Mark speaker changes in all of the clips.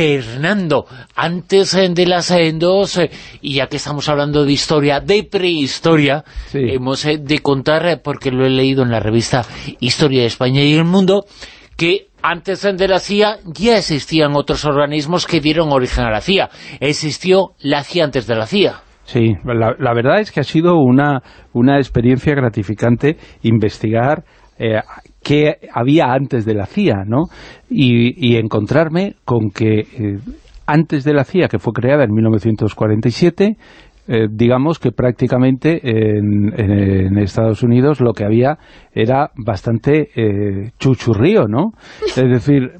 Speaker 1: Fernando, antes eh, de las eh, dos, eh, y ya que estamos hablando de historia, de prehistoria, hemos de contar, porque lo he leído en la revista Historia de España y el Mundo, que antes de la CIA ya existían otros organismos que dieron origen a la CIA. Existió la CIA antes de la CIA.
Speaker 2: Sí, la, verdad es que ha sido una, una experiencia gratificante investigar eh, qué había antes de la CIA, ¿no? Y, encontrarme con que eh, antes de la CIA, que fue creada en 1947, eh, digamos que prácticamente en, Estados Unidos lo que había era bastante eh, chuchurrío, ¿no? Es decir,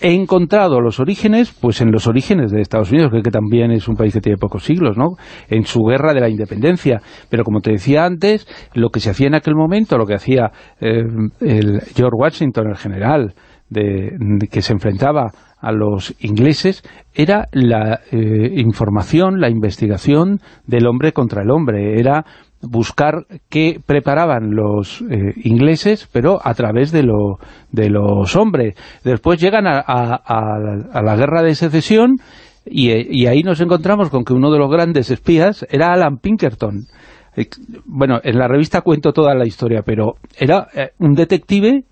Speaker 2: he encontrado los orígenes, pues en los orígenes de Estados Unidos, que, también es un país que tiene pocos siglos, ¿no? En su guerra de la independencia. Pero como te decía antes, lo que se hacía en aquel momento, lo que hacía eh, el George Washington, el general, de, que se enfrentaba a los ingleses era la eh, información, la investigación del hombre contra el hombre, era buscar qué preparaban los eh, ingleses, pero a través de, lo, de los hombres. Después llegan a, la guerra de secesión y, ahí nos encontramos con que uno de los grandes espías era Alan Pinkerton. Eh, bueno, en la revista cuento toda la historia, pero era eh, un detective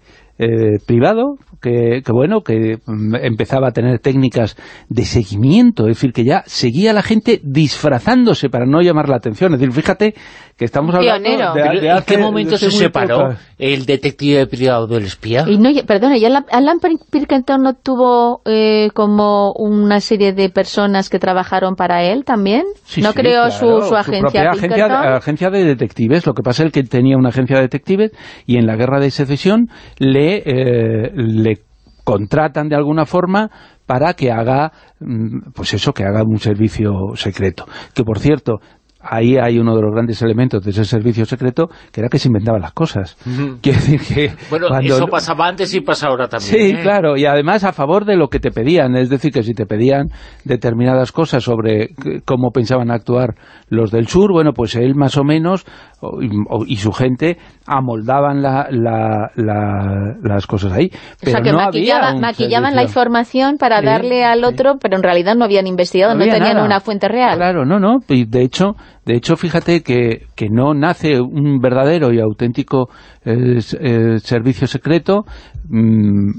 Speaker 2: privado que, bueno, que mm, empezaba a tener técnicas de seguimiento, es decir, que ya seguía a la gente disfrazándose para no llamar la atención. Es decir, fíjate que estamos hablando
Speaker 1: de, ¿En qué momento se separó el detective privado del espía?
Speaker 3: Y no, perdona, ¿y Alan Pilkington no tuvo eh, como una serie de personas que trabajaron para él también? ¿No creó su, su, agencia
Speaker 2: su agencia, agencia, de detectives, lo que pasa es que tenía una agencia de detectives y en la guerra de secesión le, eh, le contratan de alguna forma para que haga, mm, pues eso, que haga un servicio secreto. Que, por cierto, ahí hay uno de los grandes elementos de ese servicio secreto, que era que se inventaban las cosas.
Speaker 1: decir que... Bueno, eso pasaba antes y pasa ahora también.
Speaker 2: Sí, ¿eh? claro, y además a favor de lo que te pedían, es decir, que si te pedían determinadas cosas sobre cómo pensaban actuar los del sur, bueno, pues él más o menos, y, su gente, amoldaban la, las cosas ahí.
Speaker 3: o sea, que maquillaban la información para darle al otro, pero en realidad no habían investigado, no, tenían una fuente real.
Speaker 2: Claro, no, no, y de hecho de hecho, fíjate que, que no nace un verdadero y auténtico eh, eh, servicio secreto mm,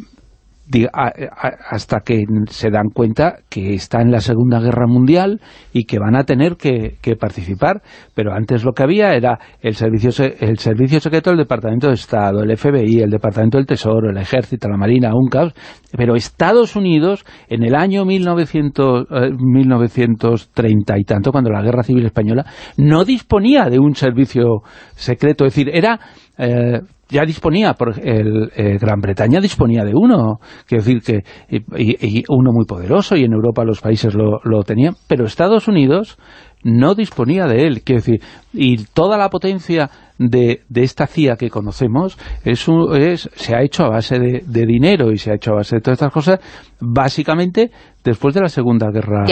Speaker 2: hasta que se dan cuenta que está en la Segunda Guerra Mundial y que van a tener que, participar, pero antes lo que había era el servicio, el servicio secreto del Departamento de Estado, el FBI, el Departamento del Tesoro, el Ejército, la Marina, UNCAS, pero Estados Unidos en el año 1900, 1930 eh, y tanto, cuando la Guerra Civil Española, no disponía de un servicio secreto, es decir, era... Eh, ya disponía, por el, eh, Gran Bretaña disponía de uno, quiero decir que y, uno muy poderoso, y en Europa los países lo, lo tenían, pero Estados Unidos no disponía de él, quiero decir, y toda la potencia de, de esta CIA que conocemos es, es, se ha hecho a base de, de, dinero y se ha hecho a base de todas estas cosas, básicamente después de la Segunda Guerra,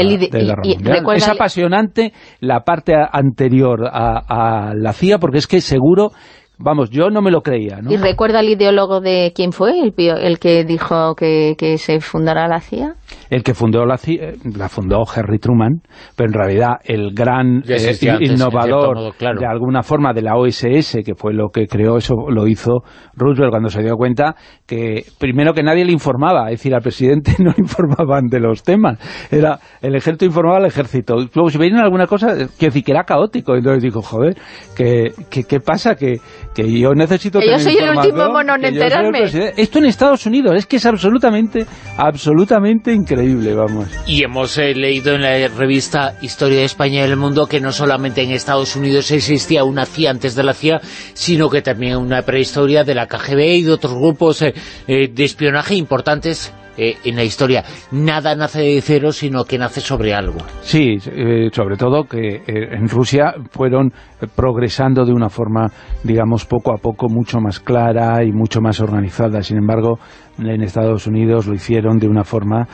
Speaker 2: Mundial. Es apasionante la parte anterior a, a la CIA, porque es que seguro Vamos, yo no me lo creía, ¿no?
Speaker 3: ¿Y recuerda el ideólogo de quién fue, el, el que dijo que, que se fundara la CIA?
Speaker 2: El que fundó la CIA, la fundó Harry Truman, pero en realidad el gran eh, innovador de alguna forma de la OSS, que fue lo que creó eso, lo hizo Roosevelt cuando se dio cuenta que primero que nadie le informaba, es decir, al presidente no informaban de los temas, era el ejército informaba al ejército, luego si veían alguna cosa, quiero decir que era caótico, entonces dijo, joder, ¿qué, qué, pasa? Que, que yo necesito
Speaker 3: que yo soy el último mono en enterarme.
Speaker 2: Esto en Estados Unidos es que es absolutamente, absolutamente increíble increíble, vamos.
Speaker 1: Y hemos eh, leído en la revista Historia de España y el Mundo que no solamente en Estados Unidos existía una CIA antes de la CIA, sino que también una prehistoria de la KGB y de otros grupos eh, eh, de espionaje importantes en la historia. Nada nace de cero, sino que nace sobre algo.
Speaker 2: Sí, sobre todo que en Rusia fueron progresando de una forma, digamos, poco a poco mucho más clara y mucho más organizada. Sin embargo, en Estados Unidos lo hicieron de una forma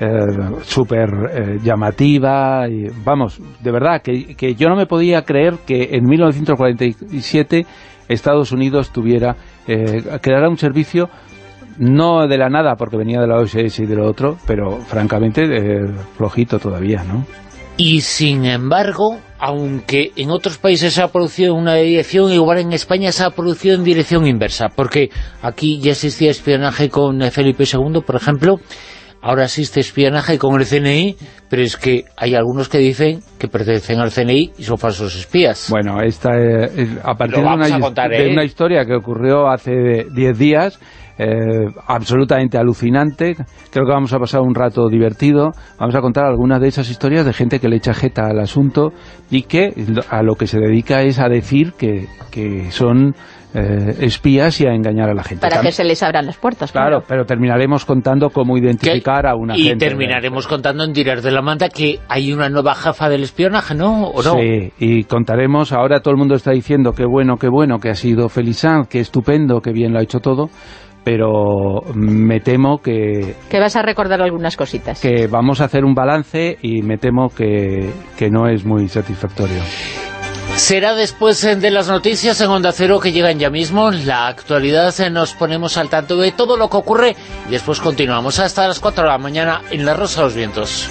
Speaker 2: eh, súper eh, llamativa. Y, vamos, de verdad, que, que, yo no me podía creer que en 1947 Estados Unidos tuviera, eh, creara un servicio no de la nada porque venía de la OSS y de lo otro, pero francamente eh, flojito todavía, ¿no?
Speaker 1: Y sin embargo, aunque en otros países se ha producido una dirección, igual en España se ha producido en dirección inversa, porque aquí ya existía espionaje con Felipe II, por ejemplo, ahora existe espionaje con el CNI, pero es que hay algunos que dicen que pertenecen al CNI y son falsos espías.
Speaker 2: Bueno, esta eh, a partir de, una, de una, ¿eh? historia que ocurrió hace 10 días, eh, absolutamente alucinante. Creo que vamos a pasar un rato divertido. Vamos a contar algunas de esas historias de gente que le echa jeta al asunto y que a lo que se dedica es a decir que, que son eh, espías y a engañar a la gente.
Speaker 3: Para que se les abran las puertas,
Speaker 2: claro. pero terminaremos contando cómo identificar a una
Speaker 1: y gente. Y terminaremos contando en Tirar de la Manta que hay una nueva jefa del espionaje, ¿no? ¿O no?
Speaker 2: Sí, y contaremos, ahora todo el mundo está diciendo qué bueno, qué bueno, que ha sido Felizán, qué estupendo, qué bien lo ha hecho todo, pero me temo que...
Speaker 3: Que vas a recordar algunas cositas.
Speaker 2: Que vamos a hacer un balance y me temo que, que no es muy satisfactorio.
Speaker 1: Será después eh, de las noticias en Onda Cero que llegan ya mismo. La actualidad eh, nos ponemos al tanto de todo lo que ocurre y después continuamos hasta las 4 de la mañana en La Rosa de los Vientos.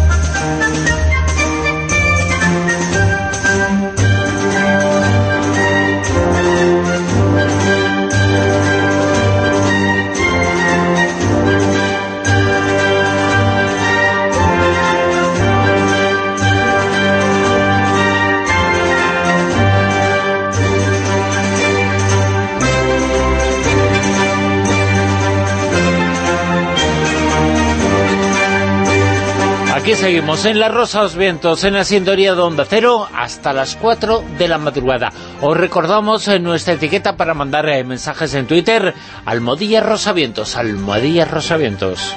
Speaker 1: Seguimos en La Rosa Vientos, en la sintonía de Onda Cero, hasta las 4 de la madrugada. Os recordamos en nuestra etiqueta para mandar eh, mensajes en Twitter, Almodilla Rosavientos, Almodilla Rosavientos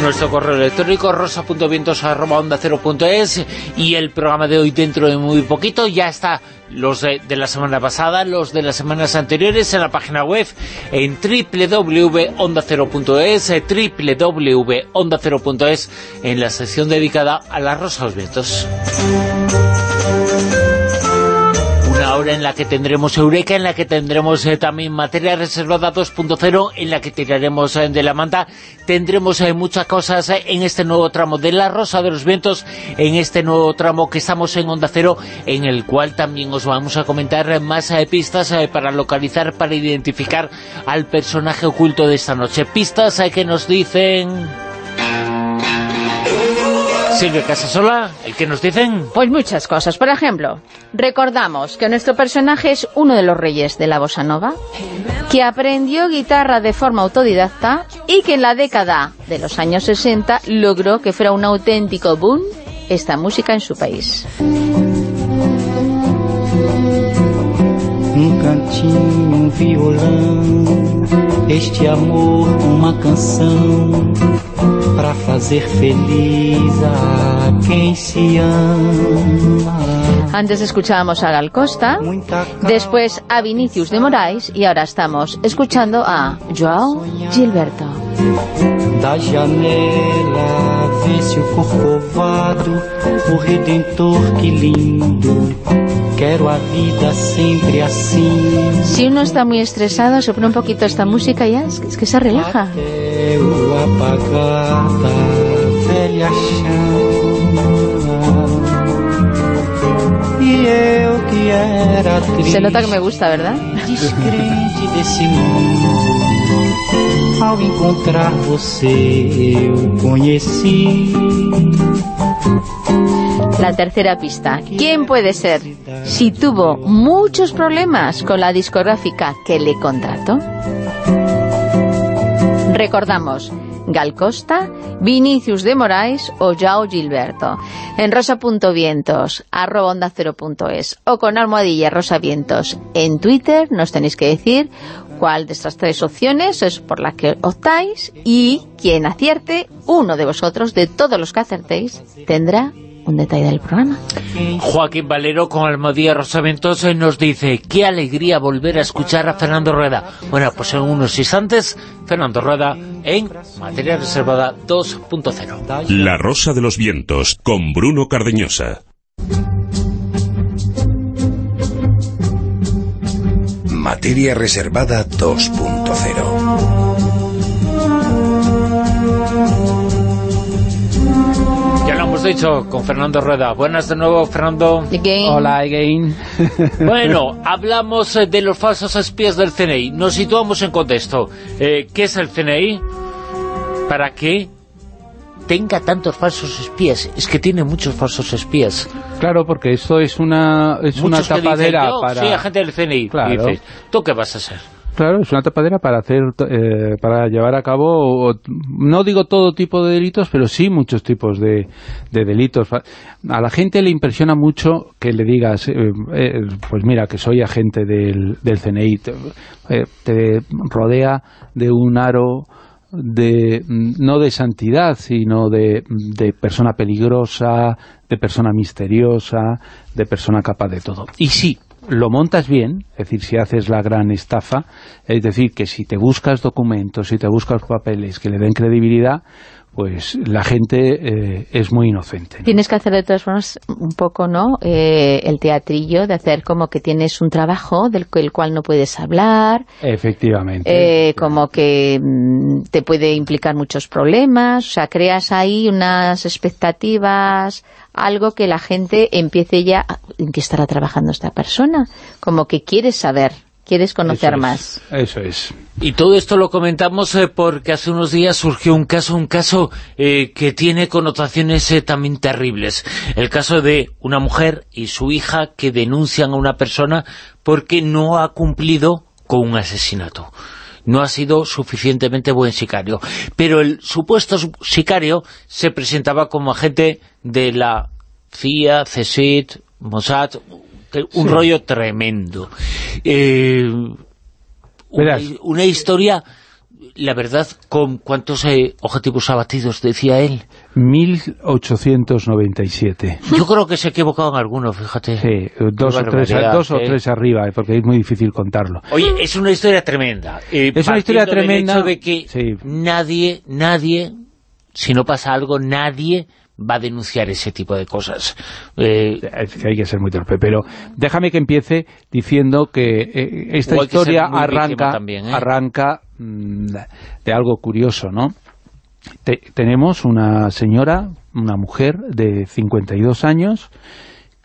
Speaker 1: nuestro correo electrónico rosa.vientos.onda0.es y el programa de hoy dentro de muy poquito ya está los de, la semana pasada, los de las semanas anteriores en la página web en www.onda0.es www.onda0.es en la sección dedicada a la Rosa de los Vientos en la que tendremos Eureka, en la que tendremos eh, también materia reservada 2.0, en la que tiraremos eh, de la manta. Tendremos eh, muchas cosas en este nuevo tramo de La Rosa de los Vientos, en este nuevo tramo que estamos en Onda Cero, en el cual también os vamos a comentar más pistas para localizar, para identificar al personaje oculto de esta noche. Pistas que nos dicen... Silvia Casasola, ¿el que nos dicen?
Speaker 3: Pues muchas cosas. Por ejemplo, recordamos que nuestro personaje es uno de los reyes de la bossa nova, que aprendió guitarra de forma autodidacta y que en la década de los años 60 logró que fuera un auténtico boom esta música en su país. Un cantinho, un violão, este amor, una canción para fazer feliz a quien se ama. Antes escuchábamos a Gal Costa, después a Vinicius de Moraes y ahora estamos escuchando a Joao Gilberto. Da janela vence o corcovado, o redentor que lindo. Quiero a vida siempre así. Si uno está muy estresado, se pone un poquito esta música y ya es, es que se relaja. Se nota que me gusta, ¿verdad? Ao encontrar você eu conheci la tercera pista. ¿Quién puede ser? Si tuvo muchos problemas con la discográfica que le contrató. Recordamos, Gal Costa, Vinicius de Moraes o Jao Gilberto. En rosa.vientos, arroba onda o con almohadilla rosavientos. En Twitter nos tenéis que decir
Speaker 4: cuál de estas tres opciones es por la que optáis y quien acierte, uno de vosotros, de todos los que acertéis, tendrá un detalle del programa.
Speaker 1: Joaquín Valero con Almodía Rosamentos nos dice qué alegría volver a escuchar a Fernando Rueda. Bueno, pues en unos instantes, Fernando Rueda en Materia Reservada 2.0.
Speaker 5: La Rosa de los Vientos con Bruno Cardeñosa.
Speaker 6: Materia Reservada 2.0
Speaker 1: dicho con Fernando Rueda. Buenas de nuevo, Fernando.
Speaker 2: Hola, again.
Speaker 1: Bueno, hablamos eh, de los falsos espías del CNI. Nos situamos en contexto. Eh, ¿Qué es el CNI? ¿Para qué tenga tantos falsos espías? Es que tiene muchos falsos espías.
Speaker 2: Claro, porque esto es una, es una
Speaker 1: que dicen,
Speaker 2: tapadera
Speaker 1: "Yo
Speaker 2: para...
Speaker 1: soy agente del CNI.
Speaker 2: Claro.
Speaker 1: Y dices, ¿tú qué vas a ser?
Speaker 2: Claro, es una tapadera para hacer, eh, para llevar a cabo, no digo todo tipo de delitos, pero sí muchos tipos de, de delitos. A la gente le impresiona mucho que le digas, eh, eh, pues mira, que soy agente del, del CNI. Te, eh, te rodea de un aro de no de santidad, sino de, de persona peligrosa, de persona misteriosa, de persona capaz de todo. Y sí, lo montas bien, es decir, si haces la gran estafa, es decir, que si te buscas documentos, si te buscas papeles que le den credibilidad, pues la gente eh, es muy inocente. ¿no?
Speaker 4: Tienes que hacer de todas formas un poco, ¿no? Eh, el teatrillo de hacer como que tienes un trabajo del cu- el cual no puedes hablar,
Speaker 2: Efectivamente.
Speaker 4: eh, como que mm, te puede implicar muchos problemas, o sea, creas ahí unas expectativas, algo que la gente empiece ya, ¿en qué estará trabajando esta persona? Como que quieres saber, quieres conocer
Speaker 2: Eso es,
Speaker 4: más.
Speaker 2: Eso es.
Speaker 1: Y todo esto lo comentamos eh, porque hace unos días surgió un caso, un caso eh, que tiene connotaciones eh, también terribles. El caso de una mujer y su hija que denuncian a una persona porque no ha cumplido con un asesinato. No ha sido suficientemente buen sicario. Pero el supuesto su- sicario se presentaba como agente de la CIA, CSIT, Mossad, un
Speaker 2: Sí.
Speaker 1: rollo tremendo. Eh, una, historia, la verdad, con cuántos eh, objetivos abatidos, decía él.
Speaker 2: 1897.
Speaker 1: Yo creo que se ha equivocado en alguno, fíjate.
Speaker 2: Sí, dos, o tres, o
Speaker 1: ¿eh?
Speaker 2: tres arriba, eh, porque es muy difícil contarlo.
Speaker 1: Oye, es una historia tremenda.
Speaker 2: Es una historia
Speaker 1: del
Speaker 2: tremenda,
Speaker 1: hecho de que
Speaker 2: sí.
Speaker 1: nadie, nadie, si no pasa algo, nadie va a denunciar ese tipo de cosas. Eh,
Speaker 2: Es que hay que ser muy torpe, pero déjame que empiece diciendo que eh, esta
Speaker 1: que
Speaker 2: historia arranca,
Speaker 1: también, ¿eh?
Speaker 2: arranca mm, de algo curioso, ¿no? Te- tenemos una señora, una mujer de 52 años,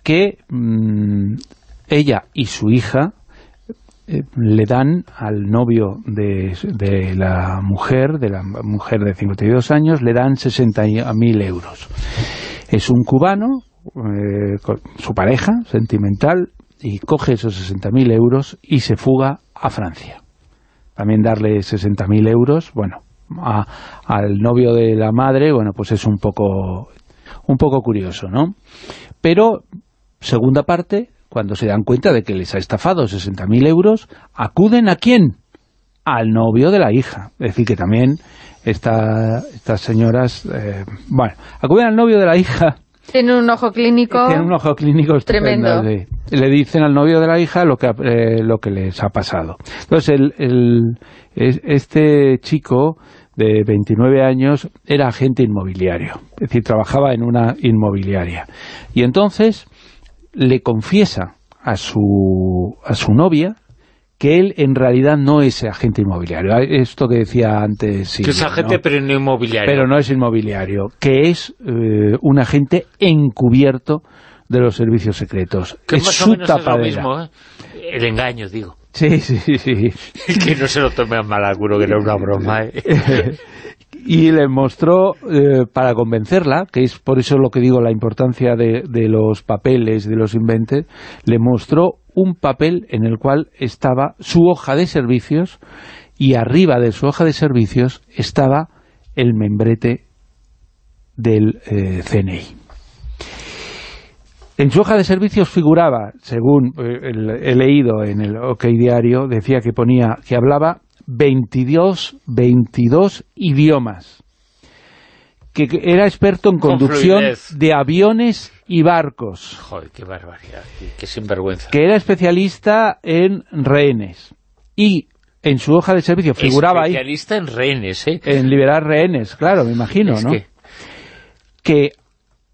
Speaker 2: que mm, ella y su hija eh, le dan al novio de, de la mujer, de la mujer de 52 años, le dan 60.000 euros. Es un cubano, eh, su pareja sentimental, y coge esos 60.000 euros y se fuga a Francia. También darle 60.000 euros, bueno, a- al novio de la madre, bueno, pues es un poco, un poco curioso, ¿no? Pero, segunda parte, cuando se dan cuenta de que les ha estafado 60.000 euros, ¿acuden a quién? Al novio de la hija. Es decir, que también esta- estas señoras, eh, bueno, acuden al novio de la hija
Speaker 4: Tiene un ojo clínico.
Speaker 2: tiene un ojo clínico estupendo,
Speaker 4: Tremendo.
Speaker 2: sí. Le dicen al novio de la hija lo que, eh, lo que les ha pasado. Entonces, el, el- es- este chico de 29 años era agente inmobiliario, es decir, trabajaba en una inmobiliaria. Y entonces le confiesa a su, a su novia que él en realidad no es agente inmobiliario. Esto que decía antes...
Speaker 1: que es agente
Speaker 2: ¿no?
Speaker 1: pero no inmobiliario.
Speaker 2: pero no es inmobiliario, que es eh, un agente encubierto de los servicios secretos.
Speaker 1: que
Speaker 2: es
Speaker 1: más o
Speaker 2: su
Speaker 1: menos es lo mismo, ¿eh? El engaño, digo.
Speaker 2: Sí, sí, sí.
Speaker 1: que no se lo tome a mal alguno, que era una broma, ¿eh?
Speaker 2: y le mostró, eh, para convencerla, que es por eso lo que digo, la importancia de, de los papeles, de los inventes, le mostró un papel en el cual estaba su hoja de servicios y arriba de su hoja de servicios estaba el membrete del eh, CNI. En su hoja de servicios figuraba, según eh, he leído en el OK Diario, decía que ponía que hablaba 22, 22 idiomas, que era experto en conducción de aviones y barcos.
Speaker 1: Joder, qué barbaridad, qué, sinvergüenza.
Speaker 2: Que era especialista en rehenes. Y en su hoja de servicio figuraba
Speaker 1: ahí... Especialista en rehenes, ¿eh?
Speaker 2: En liberar rehenes, claro, me imagino, ¿no? que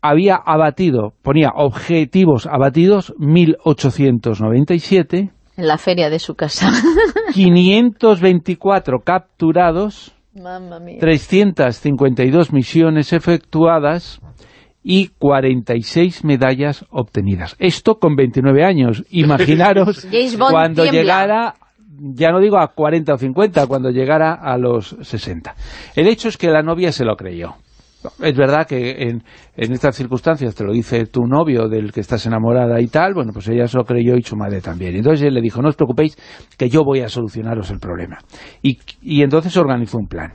Speaker 2: había abatido, ponía objetivos abatidos 1897.
Speaker 4: En la feria de su casa.
Speaker 2: 524 capturados. Mamma mía. 352 misiones efectuadas y 46 medallas obtenidas. Esto con 29 años. Imaginaros cuando llegara, ya no digo a 40 o 50, cuando llegara a los 60. El hecho es que la novia se lo creyó. Es verdad que en, estas circunstancias te lo dice tu novio del que estás enamorada y tal, bueno, pues ella se lo creyó y su madre también. Entonces él le dijo, no os preocupéis, que yo voy a solucionaros el problema. Y, y entonces organizó un plan.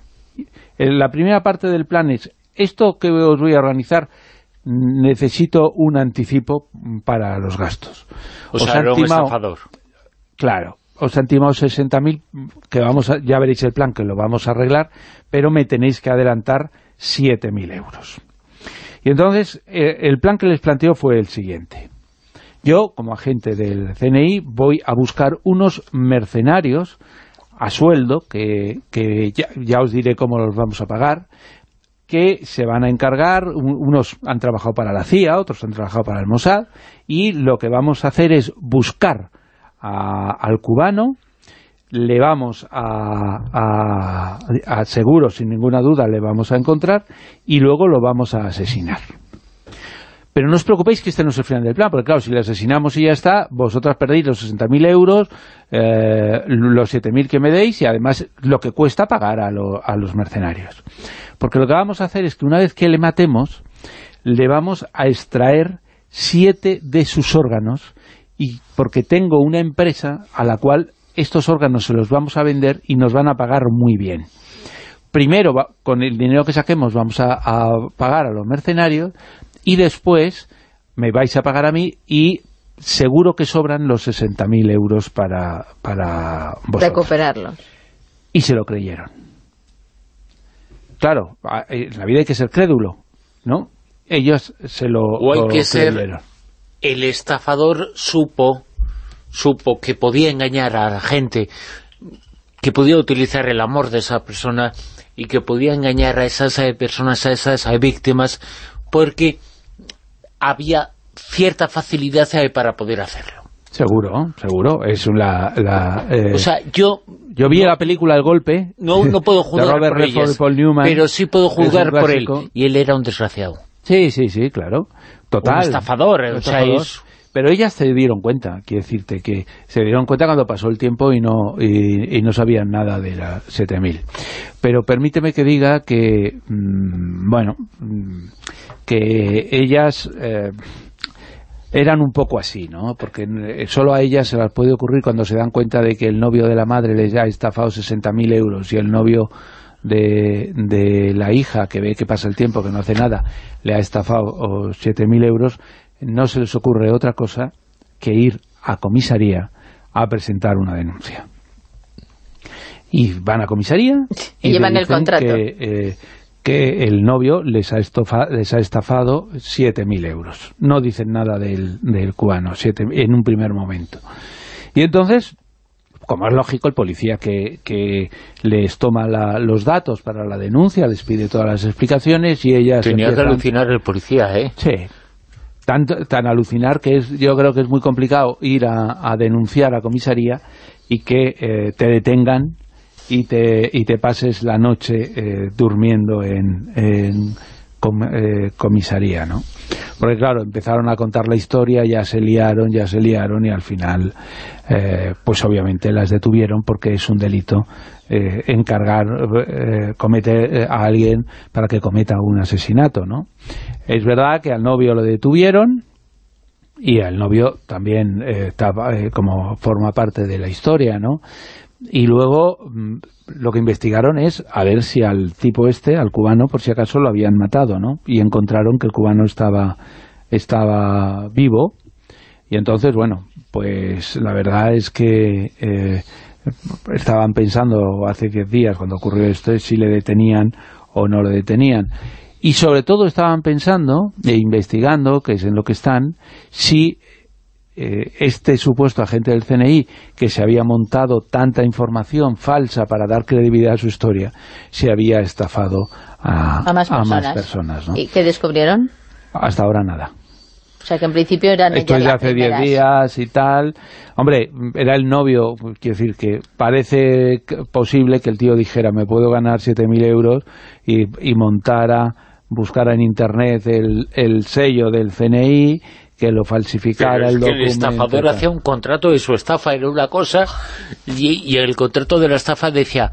Speaker 2: La primera parte del plan es, esto que os voy a organizar, necesito un anticipo para los gastos.
Speaker 1: O sea, era un estafador.
Speaker 2: Claro, os han timado 60.000, que vamos a, ya veréis el plan, que lo vamos a arreglar, pero me tenéis que adelantar 7.000 euros. Y entonces, eh, el plan que les planteó fue el siguiente. Yo, como agente del CNI, voy a buscar unos mercenarios a sueldo, que, ya, os diré cómo los vamos a pagar, que se van a encargar, unos han trabajado para la CIA, otros han trabajado para el Mossad, y lo que vamos a hacer es buscar al cubano, le vamos a, a, seguro, sin ninguna duda, le vamos a encontrar y luego lo vamos a asesinar. Pero no os preocupéis que este no es el final del plan, porque claro, si le asesinamos y ya está, vosotras perdéis los 60.000 euros, eh, los 7.000 que me deis y además lo que cuesta pagar a, a los mercenarios. Porque lo que vamos a hacer es que una vez que le matemos, le vamos a extraer siete de sus órganos y porque tengo una empresa a la cual estos órganos se los vamos a vender y nos van a pagar muy bien. Primero, con el dinero que saquemos vamos a, pagar a los mercenarios y después me vais a pagar a mí y seguro que sobran los 60.000 euros para, para vosotros.
Speaker 4: Recuperarlos.
Speaker 2: Y se lo creyeron. Claro, en la vida hay que ser crédulo, ¿no? Ellos se lo,
Speaker 1: o hay que ser el estafador supo supo que podía engañar a la gente, que podía utilizar el amor de esa persona y que podía engañar a esas eh, personas, a esas eh, víctimas, porque había cierta facilidad eh, para poder hacerlo.
Speaker 2: Seguro, seguro. Es la...
Speaker 1: o sea, yo...
Speaker 2: Yo vi la película El Golpe.
Speaker 1: No, no puedo juzgar por ellas, pero sí puedo juzgar por él. Y él era un desgraciado.
Speaker 2: Sí, sí, sí, claro. Total. Un
Speaker 1: estafador. O sea, es
Speaker 2: pero ellas se dieron cuenta, quiero decirte, que se dieron cuenta cuando pasó el tiempo y no, y, no sabían nada de la 7000. Pero permíteme que diga que, mm, bueno, mm, que ellas... Eh, eran un poco así, ¿no? Porque eh, solo a ellas se las puede ocurrir cuando se dan cuenta de que el novio de la madre les ha estafado 60.000 euros y el novio de, de, la hija, que ve que pasa el tiempo, que no hace nada, le ha estafado 7.000 euros, no se les ocurre otra cosa que ir a comisaría a presentar una denuncia. Y van a comisaría
Speaker 4: y, llevan el contrato.
Speaker 2: Que, eh, que el novio les ha, les ha estafado 7.000 euros. No dicen nada del, del cubano en un primer momento. Y entonces, como es lógico, el policía que, que les toma los datos para la denuncia, les pide todas las explicaciones y ellas...
Speaker 1: Tenía que alucinar el policía, ¿eh?
Speaker 2: Sí, tan, tan alucinar que es yo creo que es muy complicado ir a, denunciar a comisaría y que eh, te detengan y te, y te pases la noche eh, durmiendo en, en eh, comisaría, ¿no? Porque claro, empezaron a contar la historia, ya se liaron, ya se liaron y al final, pues obviamente las detuvieron porque es un delito encargar, cometer a alguien para que cometa un asesinato, ¿no? Es verdad que al novio lo detuvieron y al novio también eh, eh, como forma parte de la historia, ¿no? Y luego mm, lo que investigaron es a ver si al tipo este, al cubano, por si acaso lo habían matado, ¿no? Y encontraron que el cubano estaba estaba vivo y entonces, bueno, pues la verdad es que eh, estaban pensando hace 10 días cuando ocurrió esto si le detenían o no le detenían. Y sobre todo estaban pensando e investigando, que es en lo que están, si eh, este supuesto agente del CNI que se había montado tanta información falsa para dar credibilidad a su historia, se había estafado a,
Speaker 4: más personas. ¿Y qué descubrieron?
Speaker 2: Hasta ahora nada.
Speaker 4: O sea, que en principio eran
Speaker 2: Esto es de hace 10 días y tal. Hombre, era el novio, quiero decir que parece posible que el tío dijera, me puedo ganar 7.000 euros y, y montara, buscara en internet el, el sello del CNI que lo falsificara el documento.
Speaker 1: el estafador hacía un contrato y su estafa era una cosa y, y el contrato de la estafa decía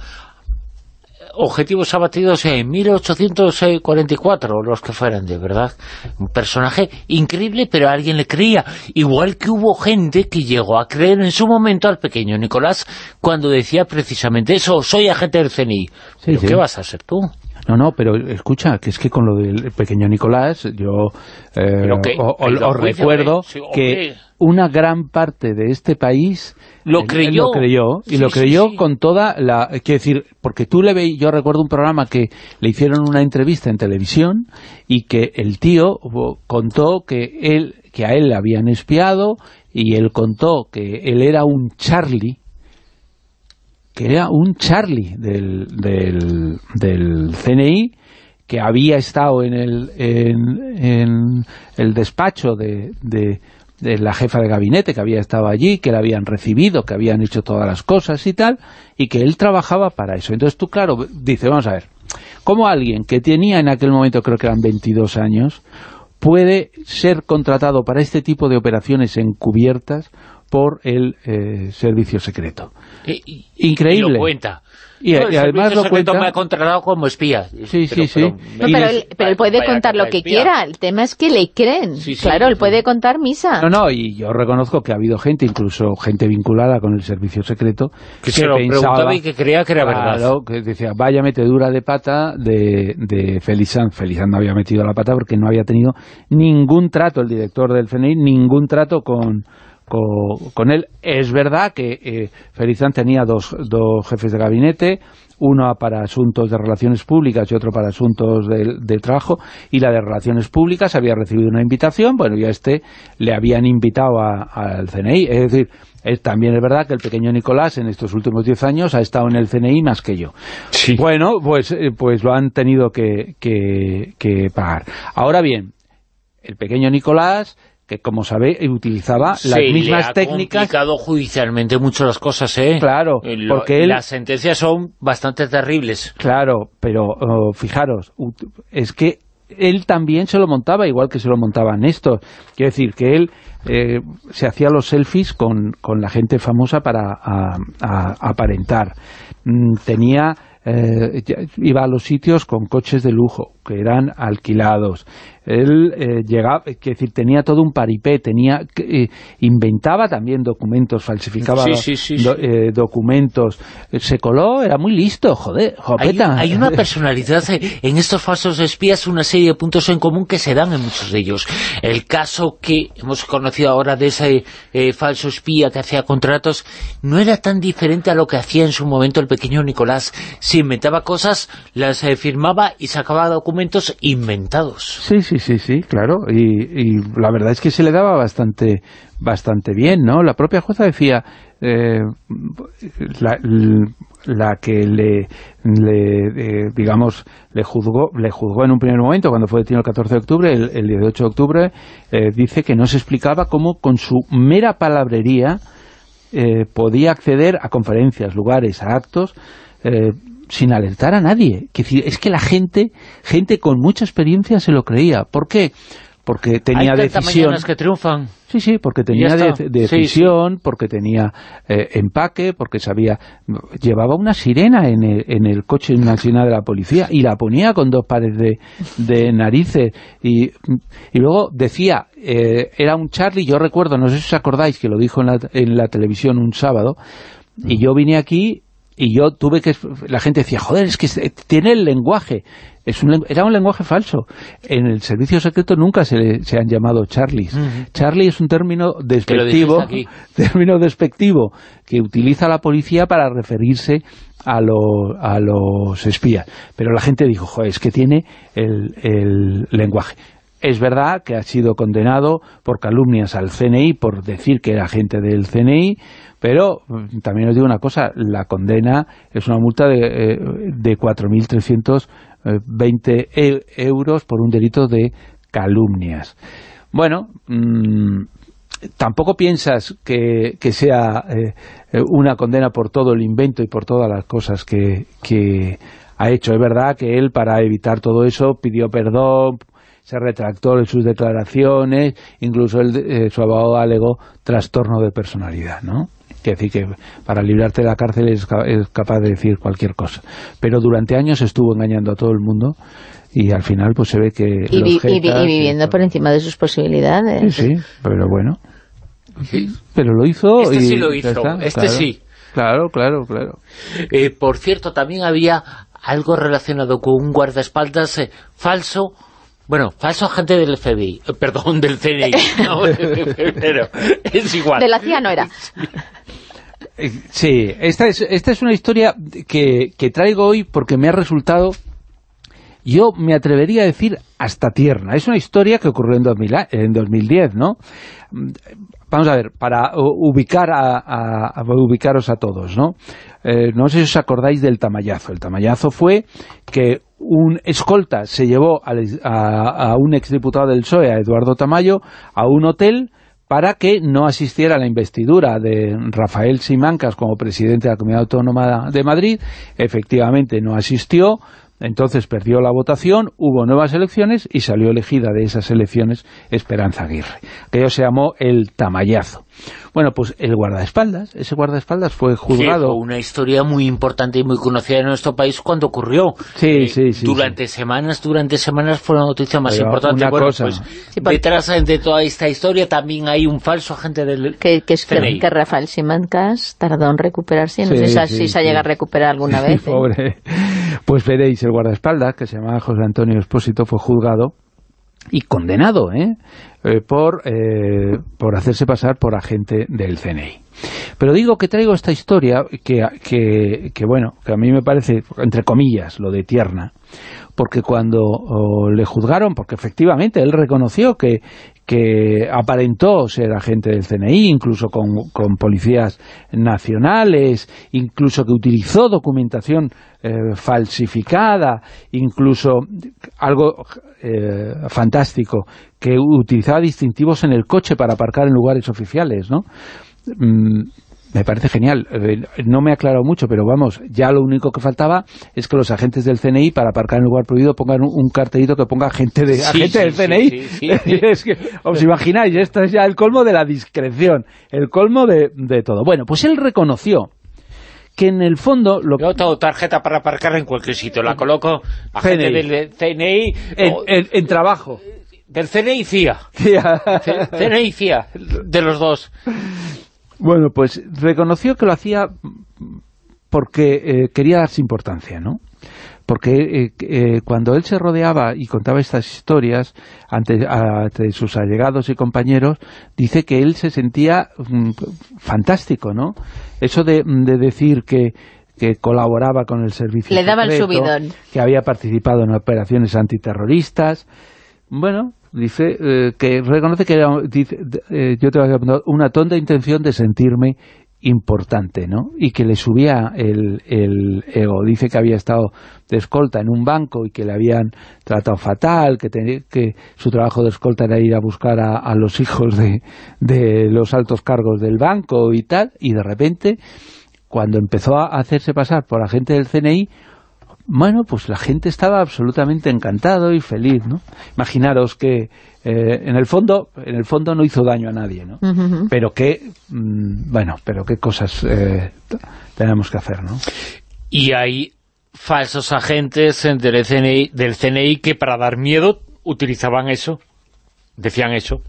Speaker 1: objetivos abatidos en 1844, los que fueran, de verdad. Un personaje increíble, pero alguien le creía. Igual que hubo gente que llegó a creer en su momento al pequeño Nicolás cuando decía precisamente eso, soy agente del CNI. ¿Qué vas a ser tú?
Speaker 2: No, no, pero escucha, que es que con lo del pequeño Nicolás, yo eh, os recuerdo que una gran parte de este país
Speaker 1: lo creyó,
Speaker 2: lo creyó y lo creyó con toda la... Quiero decir, porque tú le veis, yo recuerdo un programa que le hicieron una entrevista en televisión y que el tío contó que él que a él le habían espiado y él contó que él era un Charlie que era un Charlie del, del, del CNI que había estado en el, en, el despacho de, de, la jefa de gabinete que había estado allí, que la habían recibido, que habían hecho todas las cosas y tal, y que él trabajaba para eso. Entonces tú, claro, dices, vamos a ver, ¿cómo alguien que tenía en aquel momento, creo que eran 22 años, puede ser contratado para este tipo de operaciones encubiertas por el eh, servicio secreto. Increíble.
Speaker 1: Y lo cuenta. Y, además lo cuenta... me ha contratado como espía.
Speaker 2: Sí, sí, sí.
Speaker 4: Pero, él, puede contar lo que quiera. El tema es que le creen. claro, él puede contar misa.
Speaker 2: No, no, y yo reconozco que ha habido gente, incluso gente vinculada con el servicio secreto,
Speaker 1: que, se lo preguntaba y que creía que era verdad.
Speaker 2: que decía, vaya metedura de pata de, de Felizán. Felizán no había metido la pata porque no había tenido ningún trato, el director del CNI, ningún trato con con, él. Es verdad que eh, Felizán tenía dos, dos jefes de gabinete, uno para asuntos de relaciones públicas y otro para asuntos de, trabajo, y la de relaciones públicas había recibido una invitación, bueno, y a este le habían invitado al CNI, es decir, también es verdad que el pequeño Nicolás en estos últimos 10 años ha estado en el CNI más que yo. Bueno, pues, eh, pues lo han tenido que, que, que pagar. Ahora bien, el pequeño Nicolás que como sabe utilizaba las mismas le técnicas.
Speaker 1: complicado judicialmente mucho las cosas, ¿eh?
Speaker 2: Claro, porque
Speaker 1: las sentencias son bastante terribles.
Speaker 2: Claro, pero oh, fijaros, es que él también se lo montaba igual que se lo montaba Néstor. Quiero decir que él eh, se hacía los selfies con, con, la gente famosa para aparentar. Mm, tenía eh, iba a los sitios con coches de lujo que eran alquilados él eh, llegaba, que decir, tenía todo un paripé, tenía eh, inventaba también documentos, falsificaba eh, documentos, se coló, era muy listo, joder, jopeta.
Speaker 1: Hay, una personalidad en estos falsos espías, una serie de puntos en común que se dan en muchos de ellos. El caso que hemos conocido ahora de ese falso espía que hacía contratos, no era tan diferente a lo que hacía en su momento el pequeño Nicolás. Se inventaba cosas, las firmaba y sacaba documentos inventados.
Speaker 2: Sí, sí, sí, sí, claro. Y, la verdad es que se le daba bastante bastante bien, ¿no? La propia jueza decía, eh, la, que le, le digamos, le juzgó, le juzgó en un primer momento, cuando fue detenido el 14 de octubre, el, 18 de octubre, eh, dice que no se explicaba cómo con su mera palabrería eh, podía acceder a conferencias, lugares, a actos, sin alertar a nadie. Es que la gente, gente con mucha experiencia se lo creía. ¿Por qué? Porque tenía decisión.
Speaker 1: que triunfan.
Speaker 2: Sí, sí, porque tenía decisión, porque tenía eh, empaque, porque sabía... Llevaba una sirena en el, en el coche nacional de la policía y la ponía con dos pares de, narices. Y, y, luego decía, eh, era un Charlie, yo recuerdo, no sé si os acordáis, que lo dijo en la, en la televisión un sábado, y yo vine aquí y yo tuve que... La gente decía, joder, es que tiene el lenguaje. Es un, era un lenguaje falso. En el servicio secreto nunca se, se han llamado Charlies. Charlie es un término despectivo, término despectivo que utiliza la policía para referirse a, a los espías. Pero la gente dijo, joder, es que tiene el, el lenguaje. Es verdad que ha sido condenado por calumnias al CNI, por decir que era agente del CNI, pero mm, también os digo una cosa, la condena es una multa de, eh, de 4.320 e, euros por un delito de calumnias. Bueno, mm, tampoco piensas que, sea eh, una condena por todo el invento y por todas las cosas que, ha hecho. Es verdad que él, para evitar todo eso, pidió perdón, se retractó en sus declaraciones, incluso eh, su abogado alegó trastorno de personalidad, ¿no? Quiere decir que para librarte de la cárcel es, capaz de decir cualquier cosa. Pero durante años estuvo engañando a todo el mundo y al final pues se ve que...
Speaker 4: Y, viviendo por encima de sus posibilidades.
Speaker 2: Sí, sí, pero bueno. Pero lo hizo...
Speaker 1: Este sí lo hizo, este sí.
Speaker 2: Claro, claro, claro.
Speaker 1: Eh, por cierto, también había algo relacionado con un guardaespaldas eh, falso bueno, falso agente del FBI, eh, perdón, del CNI, pero es igual.
Speaker 4: De la CIA no era.
Speaker 2: Sí, esta es, esta es una historia que, que traigo hoy porque me ha resultado, yo me atrevería a decir, hasta tierna. Es una historia que ocurrió en, 2000, en 2010, ¿no? Vamos a ver, para ubicar a, ubicaros a todos, ¿no? Eh, no sé si os acordáis del tamallazo. El tamallazo fue que un escolta se llevó a, un exdiputado del PSOE, a Eduardo Tamayo, a un hotel para que no asistiera a la investidura de Rafael Simancas como presidente de la Comunidad Autónoma de Madrid. Efectivamente no asistió, entonces perdió la votación, hubo nuevas elecciones y salió elegida de esas elecciones Esperanza Aguirre. Aquello se llamó el tamallazo. Bueno, pues el guardaespaldas, ese guardaespaldas fue juzgado...
Speaker 1: fue una historia muy importante y muy conocida en nuestro país cuando ocurrió.
Speaker 2: Sí, eh, sí, sí.
Speaker 1: Durante semanas, durante semanas fue la noticia más importante. Bueno, pues detrás de toda esta historia también hay un falso agente del
Speaker 4: Que, que es que Rafael Simancas tardó en recuperarse, no sé si se ha llegado a recuperar alguna vez. ¿eh?
Speaker 2: Pobre. Pues veréis, el guardaespaldas, que se llamaba José Antonio Espósito, fue juzgado y condenado ¿eh? eh por, eh, por hacerse pasar por agente del CNI. Pero digo que traigo esta historia que, que, que, bueno, que a mí me parece, entre comillas, lo de tierna, porque cuando le juzgaron, porque efectivamente él reconoció que, que aparentó ser agente del CNI, incluso con, con policías nacionales, incluso que utilizó documentación eh, falsificada, incluso algo eh, fantástico, que utilizaba distintivos en el coche para aparcar en lugares oficiales, ¿no? Mm, me parece genial. Eh, no me ha aclarado mucho, pero vamos, ya lo único que faltaba es que los agentes del CNI, para aparcar en lugar prohibido, pongan un, cartelito que ponga agente, de, agente del CNI. es que, os imagináis, esto es ya el colmo de la discreción, el colmo de, de todo. Bueno, pues él reconoció que en el fondo... Lo
Speaker 1: Yo tengo tarjeta para aparcar en cualquier sitio, la coloco a gente del CNI...
Speaker 2: En, trabajo.
Speaker 1: Del CNI CIA. CNI CIA, de los dos.
Speaker 2: Bueno, pues reconoció que lo hacía porque eh, quería darse importancia, ¿no? porque eh, eh, cuando él se rodeaba y contaba estas historias ante, sus allegados y compañeros, dice que él se sentía mm, fantástico, ¿no? Eso de, decir que, que colaboraba con el servicio
Speaker 4: Le daba el subidón.
Speaker 2: que había participado en operaciones antiterroristas, bueno, dice eh, que reconoce que era, yo te a una tonta intención de sentirme importante, ¿no? Y que le subía el, el, ego. Dice que había estado de escolta en un banco y que le habían tratado fatal, que, que su trabajo de escolta era ir a buscar a, los hijos de, de, los altos cargos del banco y tal, y de repente, cuando empezó a hacerse pasar por agente del CNI, bueno, pues la gente estaba absolutamente encantado y feliz, ¿no? Imaginaros que eh, en el fondo en el fondo no hizo daño a nadie, ¿no? Pero qué, mm, bueno, pero qué cosas eh, tenemos que hacer, ¿no?
Speaker 1: Y hay falsos agentes del CNI, del CNI que para dar miedo utilizaban eso, decían eso.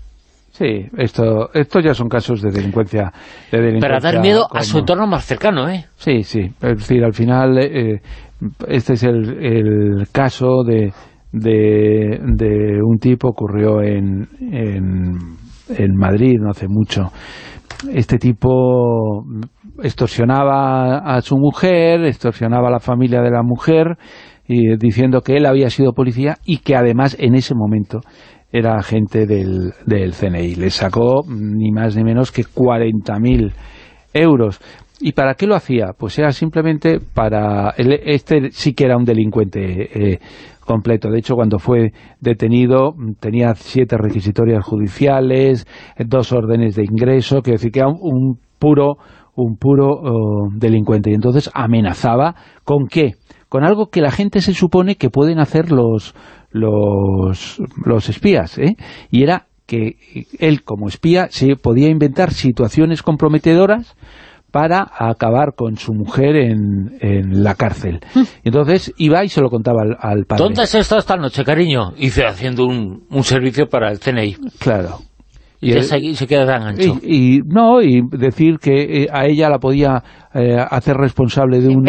Speaker 2: Sí, esto, esto ya son casos de delincuencia, de delincuencia
Speaker 1: Para dar miedo a su entorno más cercano, ¿eh?
Speaker 2: Sí, sí. Es decir, al final, eh, este es el, caso de, de, un tipo, ocurrió en, en, en Madrid no hace mucho. Este tipo extorsionaba a su mujer, extorsionaba a la familia de la mujer, diciendo que él había sido policía y que además en ese momento era agente del, del CNI. Le sacó ni más ni menos que 40.000 euros. ¿Y para qué lo hacía? Pues era simplemente para... él- Este sí que era un delincuente eh, completo. De hecho, cuando fue detenido mm, tenía siete requisitorias judiciales, dos órdenes de ingreso, quiero decir que era un, un puro un puro oh, delincuente. Y entonces amenazaba ¿con qué? Con algo que la gente se supone que pueden hacer los, los, los espías, ¿eh? Y era que él como espía se podía inventar situaciones comprometedoras para acabar con su mujer en, en la cárcel. Y entonces iba y se lo contaba al, al padre.
Speaker 1: ¿Dónde has estado esta noche, cariño? Hice haciendo un, un servicio para el CNI.
Speaker 2: Claro.
Speaker 1: Y,
Speaker 2: él-
Speaker 1: se, se queda tan ancho.
Speaker 2: y, y- no, y decir que eh, a ella la podía eh, hacer responsable de un, un-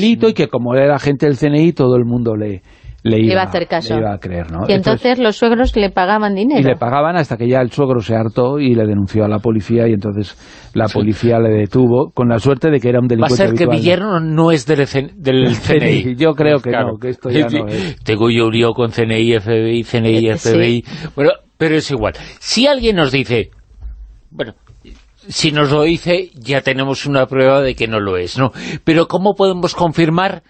Speaker 2: delito y que como era agente del CNI todo el mundo le, le
Speaker 4: Le
Speaker 2: iba,
Speaker 4: iba a hacer caso.
Speaker 2: le iba a creer, ¿no?
Speaker 4: Y entonces los suegros le pagaban dinero.
Speaker 2: y le pagaban hasta que ya el suegro se hartó y le denunció a la policía y entonces la policía le detuvo con la suerte de que era un
Speaker 1: Va a
Speaker 2: delincuente
Speaker 1: ser que
Speaker 2: habitual.
Speaker 1: Villerno no es del, CN del CNI.
Speaker 2: Yo creo que
Speaker 1: Claro.
Speaker 2: no, que esto ya no es.
Speaker 1: Tengo yo lío con CNI, FBI, CNI,
Speaker 4: Eh,
Speaker 1: FBI. Bueno, pero es igual. Si alguien nos dice, bueno, si nos lo dice, ya tenemos una prueba de que no lo es, ¿no? Pero ¿cómo podemos confirmar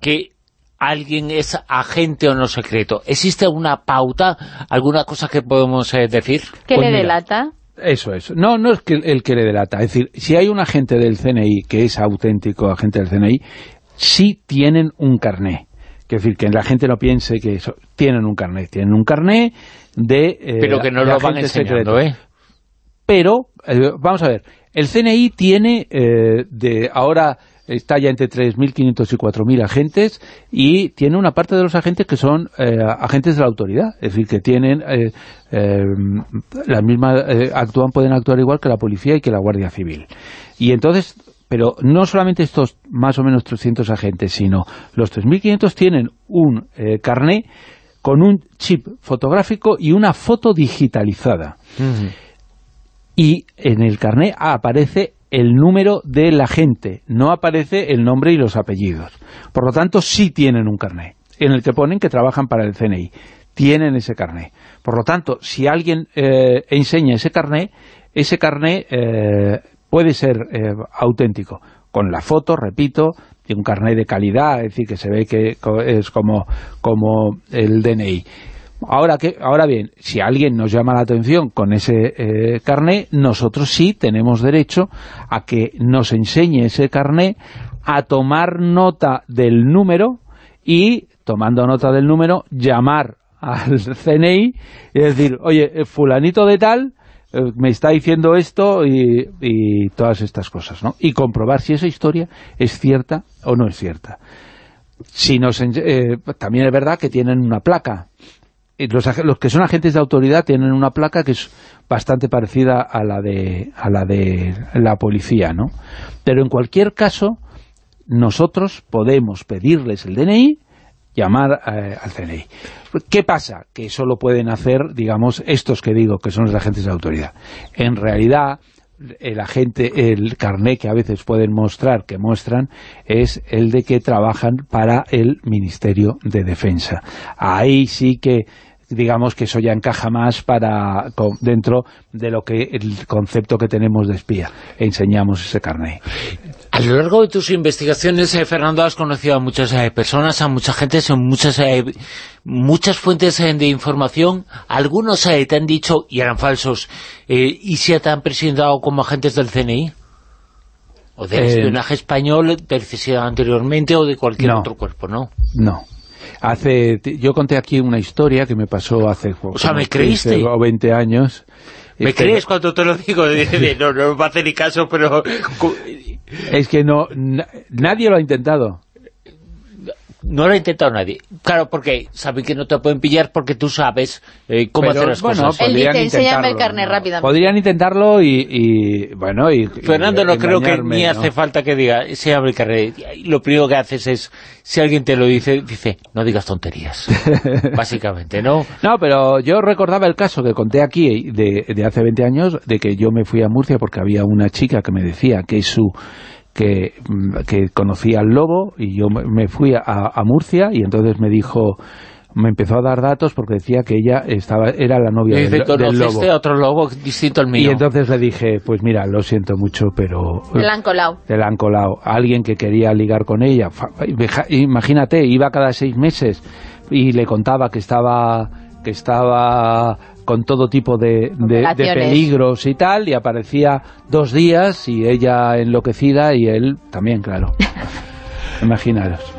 Speaker 1: que alguien es agente o no secreto? ¿Existe alguna pauta, alguna cosa que podemos eh, decir?
Speaker 4: ¿Qué
Speaker 2: Pues
Speaker 4: le
Speaker 2: mira,
Speaker 4: delata?
Speaker 2: Eso es. No, no es que el que le delata. Es decir, si hay un agente del CNI que es auténtico agente del CNI, sí tienen un carné. Es decir, que la gente no piense que eso, tienen un carné. Tienen un carné de eh,
Speaker 1: Pero que no lo van enseñando,
Speaker 2: secreto.
Speaker 1: ¿eh?
Speaker 2: Pero, eh, vamos a ver, el CNI tiene eh, de ahora está ya entre 3.500 y 4.000 agentes y tiene una parte de los agentes que son eh, agentes de la autoridad, es decir, que tienen eh, eh, la misma eh, actúan pueden actuar igual que la policía y que la Guardia Civil. Y entonces, pero no solamente estos más o menos 300 agentes, sino los 3.500 tienen un eh, carné con un chip fotográfico y una foto digitalizada. Y en el carné aparece el número del agente, no aparece el nombre y los apellidos. Por lo tanto, sí tienen un carné, en el que ponen que trabajan para el CNI. Tienen ese carné. Por lo tanto, si alguien eh, enseña ese carné, ese carné eh, puede ser eh, auténtico. Con la foto, repito, de un carné de calidad, es decir, que se ve que es como, como el DNI. Ahora, que, ahora bien, si alguien nos llama la atención con ese eh, carné, nosotros sí tenemos derecho a que nos enseñe ese carné, a tomar nota del número y, tomando nota del número, llamar al CNI y decir, oye, eh, fulanito de tal eh, me está diciendo esto y, y todas estas cosas, ¿no? Y comprobar si esa historia es cierta o no es cierta. Si nos, eh, también es verdad que tienen una placa, los, los que son agentes de autoridad tienen una placa que es bastante parecida a la de a la de la policía, ¿no? Pero en cualquier caso, nosotros podemos pedirles el DNI, llamar eh, al CNI. ¿Qué pasa? Que eso lo pueden hacer, digamos, estos que digo, que son los agentes de autoridad. En realidad, el agente, el carné que a veces pueden mostrar, que muestran, es el de que trabajan para el Ministerio de Defensa. Ahí sí que digamos que eso ya encaja más para con- dentro de lo que el concepto que tenemos de espía. Enseñamos ese carné.
Speaker 1: A lo largo de tus investigaciones, eh, Fernando, has conocido a muchas eh, personas, a mucha gente, son muchas eh, muchas fuentes eh, de información. Algunos eh, te han dicho, y eran falsos, eh, y se te han presentado como agentes del CNI. O del espionaje español, del CSIA anteriormente, o de cualquier
Speaker 2: no.
Speaker 1: otro cuerpo, ¿no?
Speaker 2: No. Hace, yo conté aquí una historia que me pasó hace
Speaker 1: O sea, ¿me creíste?
Speaker 2: 15 o 20 años.
Speaker 1: ¿Me
Speaker 2: Este,
Speaker 1: crees cuando te lo digo? No, no me va a hacer ni caso, pero...
Speaker 2: Es que no, na- nadie lo ha intentado.
Speaker 1: No lo ha intentado nadie. Claro, porque saben que no te pueden pillar porque tú sabes eh, cómo hacer las cosas.
Speaker 4: Él dice, enséñame el carnet rápidamente.
Speaker 2: Podrían intentarlo y, y, bueno, y...
Speaker 1: Fernando,
Speaker 2: y
Speaker 1: no creo que ni
Speaker 2: ¿no?
Speaker 1: hace falta que diga, se abre el carnet. Lo primero que haces es, si alguien te lo dice, dice, no digas tonterías. Básicamente, ¿no?
Speaker 2: No, pero yo recordaba el caso que conté aquí de, de hace 20 años, de que yo me fui a Murcia porque había una chica que me decía que su que, mm, que conocía al lobo y yo me- me fui a, a Murcia y entonces me dijo me empezó a dar datos porque decía que ella estaba era la novia
Speaker 1: Y
Speaker 2: del,
Speaker 1: dice,
Speaker 2: del lobo.
Speaker 1: ¿conociste a otro lobo distinto al mío?
Speaker 2: Y entonces le dije, pues mira, lo siento mucho, pero...
Speaker 4: Te la han colado.
Speaker 2: Te la han colado. Alguien que quería ligar con ella. Imagínate, iba cada seis meses y le contaba que estaba que estaba con todo tipo de, de- de
Speaker 4: Relaciones.
Speaker 2: peligros y tal, y aparecía dos días y ella enloquecida y él también, claro. Imaginaros.